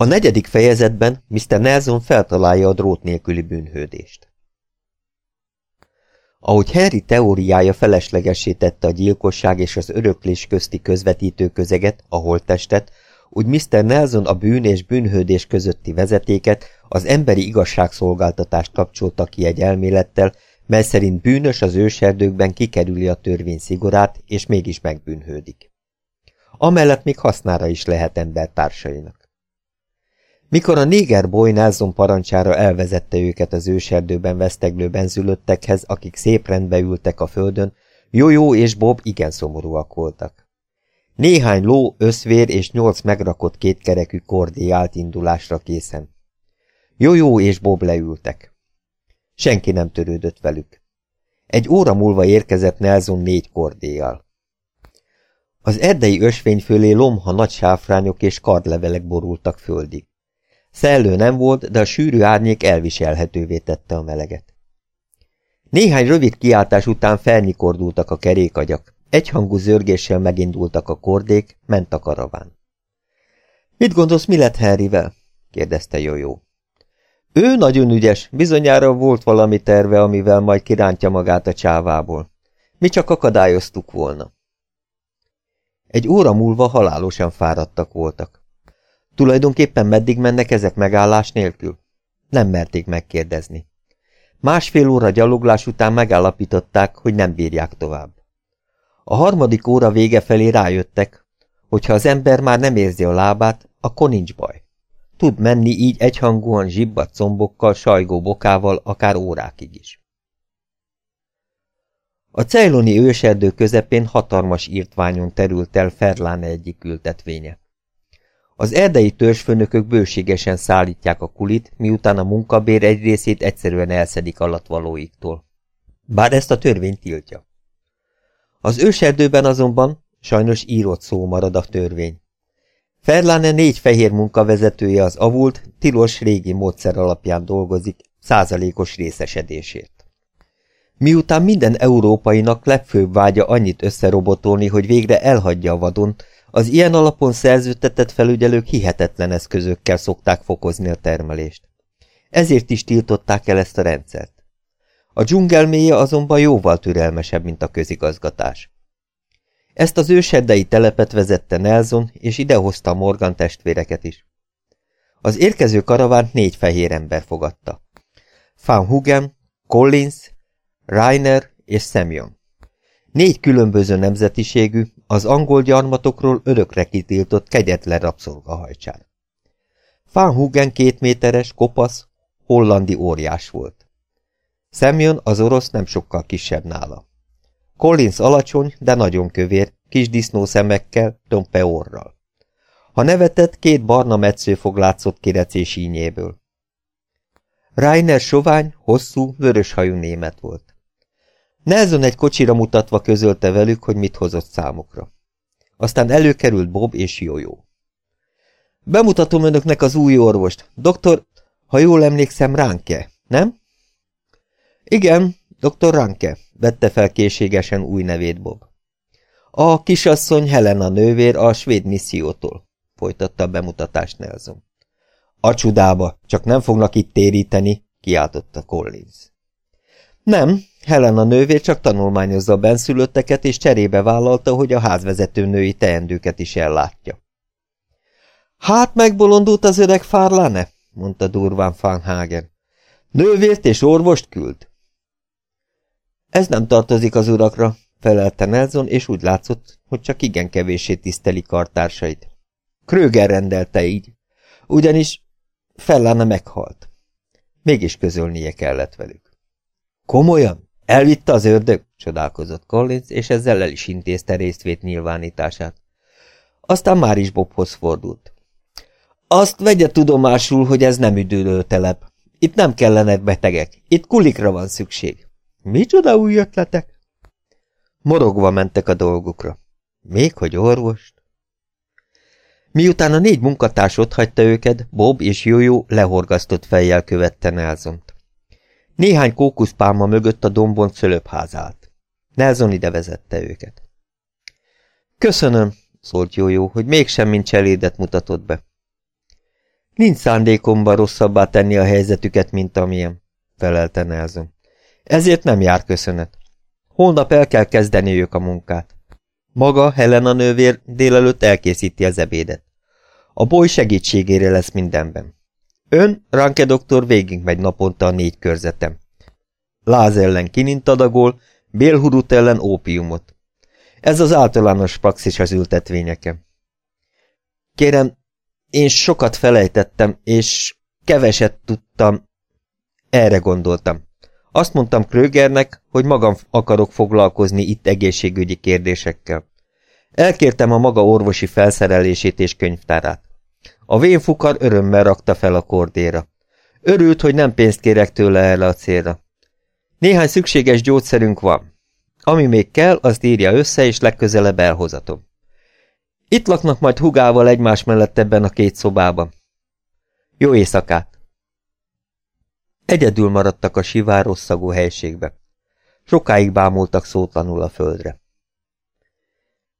A negyedik fejezetben Mr. Nelson feltalálja a drót nélküli bűnhődést. Ahogy Harry teóriája feleslegessé tette a gyilkosság és az öröklés közti közvetítő közeget, a holttestet, úgy Mr. Nelson a bűn és bűnhődés közötti vezetéket, az emberi igazságszolgáltatást kapcsolta ki egy elmélettel, mely szerint bűnös az őserdőkben kikerüli a törvény szigorát, és mégis megbűnhődik. Amellett még hasznára is lehet embertársainak. Mikor a néger boy Nelson parancsára elvezette őket az őserdőben veszteglő benzülöttekhez, akik szép rendbe ültek a földön, Jó-Jó és Bob igen szomorúak voltak. Néhány ló, összvér és nyolc megrakott kétkerekű kordé állt indulásra készen. Jó-Jó és Bob leültek. Senki nem törődött velük. Egy óra múlva érkezett Nelson négy kordéjal. Az erdei ösvény fölé lomha nagy sáfrányok és kardlevelek borultak földig. Szellő nem volt, de a sűrű árnyék elviselhetővé tette a meleget. Néhány rövid kiáltás után felnyikordultak a kerékagyak, egyhangú zörgéssel megindultak a kordék, ment a karaván. Mit gondolsz, mi lett Harryvel? kérdezte Jójó. Ő nagyon ügyes, bizonyára volt valami terve, amivel majd kirántja magát a csávából. Mi csak akadályoztuk volna. Egy óra múlva halálosan fáradtak voltak. Tulajdonképpen meddig mennek ezek megállás nélkül? Nem merték megkérdezni. Másfél óra gyaloglás után megállapították, hogy nem bírják tovább. A harmadik óra vége felé rájöttek, hogy ha az ember már nem érzi a lábát, akkor nincs baj. Tud menni így egyhangúan zsibbat combokkal, sajgó bokával, akár órákig is. A cejloni őserdő közepén hatalmas írtványon terült el Ferláne egyik ültetvénye. Az erdei törzsfőnökök bőségesen szállítják a kulit, miután a munkabér egy részét egyszerűen elszedik alatvalóiktól. Bár ezt a törvény tiltja. Az őserdőben azonban sajnos írott szó marad a törvény. Ferlane négy fehér munkavezetője az avult, tilos régi módszer alapján dolgozik, százalékos részesedésért. Miután minden európainak legfőbb vágya annyit összerobotolni, hogy végre elhagyja a vadont, az ilyen alapon szerződtetett felügyelők hihetetlen eszközökkel szokták fokozni a termelést. Ezért is tiltották el ezt a rendszert. A dzsungelméje azonban jóval türelmesebb, mint a közigazgatás. Ezt az őserdei telepet vezette Nelson, és idehozta Morgan testvéreket is. Az érkező karavánt négy fehér ember fogadta. Van Hugen, Collins, Reiner és Semyon. Négy különböző nemzetiségű, az angol gyarmatokról örökre kitiltott kegyetlen rabszolgahajcsár. Van Hugen két méteres, kopasz, hollandi óriás volt. Semyon az orosz nem sokkal kisebb nála. Collins alacsony, de nagyon kövér, kis disznó szemekkel, dompe orral. Ha nevetett, két barna metszőfog látszott kirecés ínyéből. Rainer sovány, hosszú, vörös hajú német volt. Nelson egy kocsira mutatva közölte velük, hogy mit hozott számukra. Aztán előkerült Bob és Jójó. Bemutatom önöknek az új orvost. Doktor, ha jól emlékszem, Ránke, nem? Igen, doktor Ranke, vette fel készségesen új nevét Bob. A kisasszony Helena nővér a svéd missziótól, folytatta a bemutatást Nelson. A csudába, csak nem fognak itt téríteni, kiáltotta Collins. Nem, Helena nővér csak tanulmányozza a benszülötteket, és cserébe vállalta, hogy a házvezető női teendőket is ellátja. Hát megbolondult az öreg fárláne, mondta durván Fanhagen. Nővért és orvost küld. Ez nem tartozik az urakra, felelte Nelson, és úgy látszott, hogy csak igen kevéssé tiszteli kartársait. Kröger rendelte így, ugyanis Fellána meghalt. Mégis közölnie kellett velük. Komolyan? Elvitte az ördög? csodálkozott Collins, és ezzel el is intézte résztvét nyilvánítását. Aztán már is Bobhoz fordult. Azt vegye tudomásul, hogy ez nem üdülőtelep. Itt nem kellenek betegek, itt kulikra van szükség. Micsoda új ötletek? Morogva mentek a dolgukra. Még hogy orvost? Miután a négy munkatárs hagyta őket, Bob és Jójó lehorgasztott fejjel követte Nelsont. Néhány kókuszpálma mögött a dombon szölöpház állt. Nelson ide vezette őket. Köszönöm, szólt Jójó, hogy mégsem mint cselédet mutatott be. Nincs szándékomban rosszabbá tenni a helyzetüket, mint amilyen, felelte Nelson. Ezért nem jár köszönet. Holnap el kell kezdeni ők a munkát. Maga, Helena nővér délelőtt elkészíti az ebédet. A boly segítségére lesz mindenben. Ön, Ranke doktor végigmegy naponta a négy körzetem. Láz ellen kinint adagol, bélhurut ellen ópiumot. Ez az általános praxis az ültetvényeken. Kérem, én sokat felejtettem, és keveset tudtam. Erre gondoltam. Azt mondtam Krögernek, hogy magam akarok foglalkozni itt egészségügyi kérdésekkel. Elkértem a maga orvosi felszerelését és könyvtárát. A vénfukar örömmel rakta fel a kordéra. Örült, hogy nem pénzt kérek tőle erre a célra. Néhány szükséges gyógyszerünk van. Ami még kell, azt írja össze, és legközelebb elhozatom. Itt laknak majd hugával egymás mellett ebben a két szobában. Jó éjszakát! Egyedül maradtak a sivár rosszagú helységbe. Sokáig bámultak szótlanul a földre.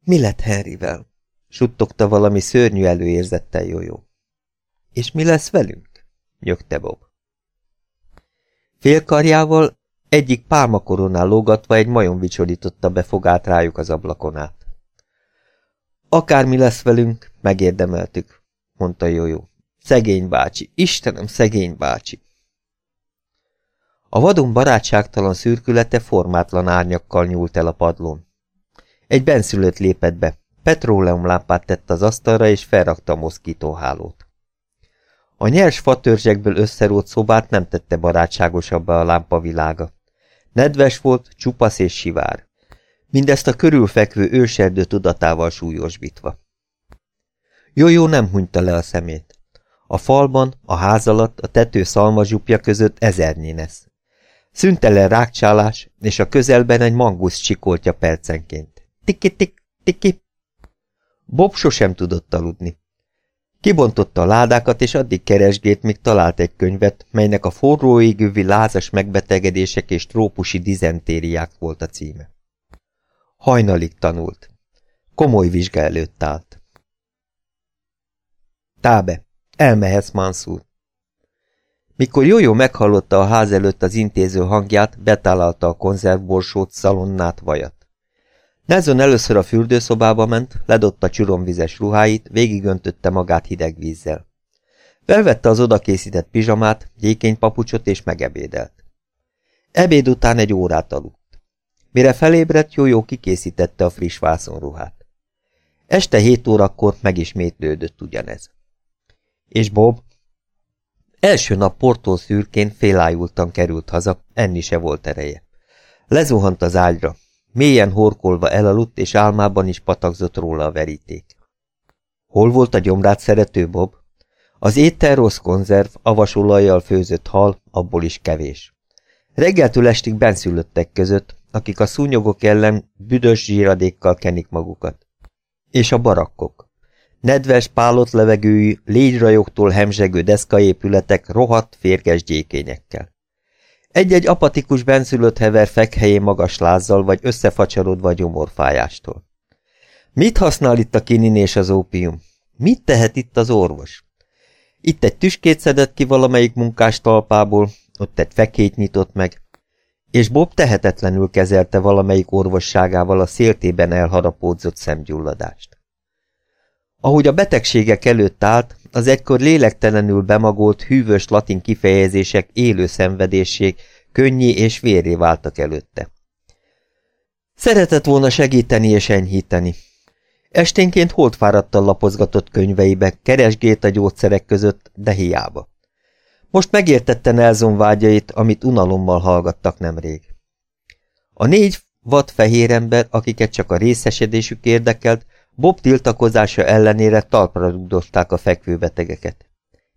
Mi lett Henryvel? Suttogta valami szörnyű előérzettel jó. És mi lesz velünk? nyögte Bob. Félkarjával egyik pálmakoronál lógatva egy majom vicsorította be fogát rájuk az ablakon át. Akármi lesz velünk, megérdemeltük, mondta Jójó. Szegény bácsi, Istenem, szegény bácsi! A vadon barátságtalan szürkülete formátlan árnyakkal nyúlt el a padlón. Egy benszülött lépett be, petróleumlámpát tett az asztalra, és felrakta a moszkítóhálót. A nyers fatörzsekből összerót szobát nem tette barátságosabbá a lámpa világa. Nedves volt, csupasz és sivár. Mindezt a körülfekvő őserdő tudatával súlyosbítva. Jó-jó nem hunyta le a szemét. A falban, a ház alatt, a tető szalmazsupja között ezernyi nesz. Szüntelen rákcsálás, és a közelben egy mangusz csikoltja percenként. Tiki-tik, tiki. Bob sosem tudott aludni. Kibontotta a ládákat, és addig keresgélt, míg talált egy könyvet, melynek a forró égővi lázas megbetegedések és trópusi dizentériák volt a címe. Hajnalig tanult. Komoly vizsga előtt állt. Tábe, elmehetsz, Mansur. Mikor Jójó meghallotta a ház előtt az intéző hangját, betalálta a konzervborsót, szalonnát, vajat. Nelson először a fürdőszobába ment, ledott a csuromvizes ruháit, végigöntötte magát hideg vízzel. Felvette az odakészített pizsamát, gyékénypapucsot és megebédelt. Ebéd után egy órát aludt. Mire felébredt, Jójó kikészítette a friss vászonruhát. Este hét órakor megismétlődött ugyanez. És Bob? Első nap portól szürkén félájultan került haza, enni se volt ereje. Lezuhant az ágyra, mélyen horkolva elaludt, és álmában is patakzott róla a veríték. Hol volt a gyomrát szerető Bob? Az étel rossz konzerv, avasolajjal főzött hal, abból is kevés. Reggeltől estig benszülöttek között, akik a szúnyogok ellen büdös zsíradékkal kenik magukat. És a barakkok. Nedves, pálott levegőjű, légyrajogtól hemzsegő deszkaépületek rohadt, férges gyékényekkel. Egy-egy apatikus benszülött hever fekhelyén magas lázzal, vagy összefacsarodva a gyomorfájástól. Mit használ itt a kinin és az ópium? Mit tehet itt az orvos? Itt egy tüskét szedett ki valamelyik munkás talpából, ott egy fekét nyitott meg, és Bob tehetetlenül kezelte valamelyik orvosságával a széltében elharapódzott szemgyulladást. Ahogy a betegségek előtt állt, az egykor lélektelenül bemagolt, hűvös latin kifejezések élő szenvedésség, könnyé és vérré váltak előtte. Szeretett volna segíteni és enyhíteni. Esténként holdfáradtan lapozgatott könyveibe, keresgélt a gyógyszerek között, de hiába. Most megértette Nelson vágyait, amit unalommal hallgattak nemrég. A négy vad fehér ember, akiket csak a részesedésük érdekelt, Bob tiltakozása ellenére talpra rugdosták a fekvőbetegeket.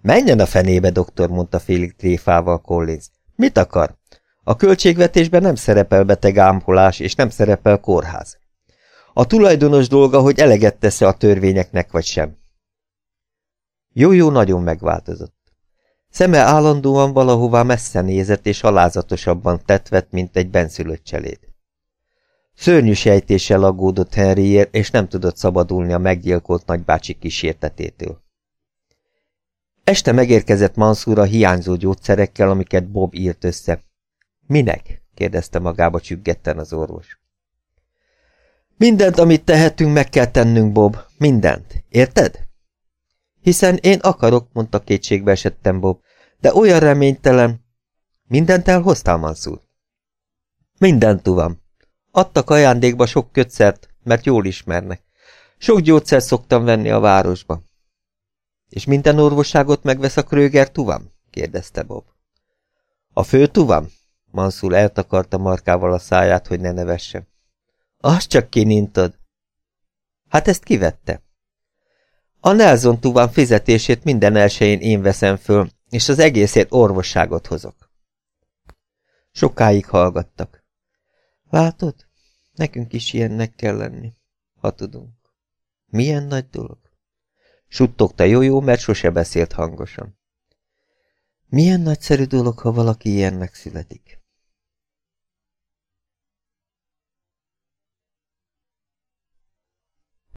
Menjen a fenébe, doktor, mondta félig tréfával Collins. Mit akar? A költségvetésben nem szerepel beteg ámpolás, és nem szerepel kórház. A tulajdonos dolga, hogy eleget tesz a törvényeknek, vagy sem. Jó-jó nagyon megváltozott. Szeme állandóan valahová messze nézett, és alázatosabban tetvett, mint egy benszülött cseléd. Szörnyű sejtéssel aggódott Henryért, és nem tudott szabadulni a meggyilkolt nagybácsi kísértetétől. Este megérkezett Mansur a hiányzó gyógyszerekkel, amiket Bob írt össze. Minek? kérdezte magába csüggetten az orvos. Mindent, amit tehetünk, meg kell tennünk, Bob. Mindent. Érted? Hiszen én akarok, mondta kétségbe esettem Bob, de olyan reménytelen. Mindent elhoztál, Mansur? Mindent, tuvam. Adtak ajándékba sok kötszert, mert jól ismernek. Sok gyógyszert szoktam venni a városba. És minden orvosságot megvesz a Kröger tuvam? kérdezte Bob. A fő tuvam? Manszul eltakarta markával a száját, hogy ne nevesse. Azt csak kinintod. Hát ezt kivette. A Nelson tuvam fizetését minden elsőjén én veszem föl, és az egészért orvosságot hozok. Sokáig hallgattak. Látod? Nekünk is ilyennek kell lenni, ha tudunk. Milyen nagy dolog? Suttogta jó, mert sose beszélt hangosan. Milyen nagyszerű dolog, ha valaki ilyennek születik.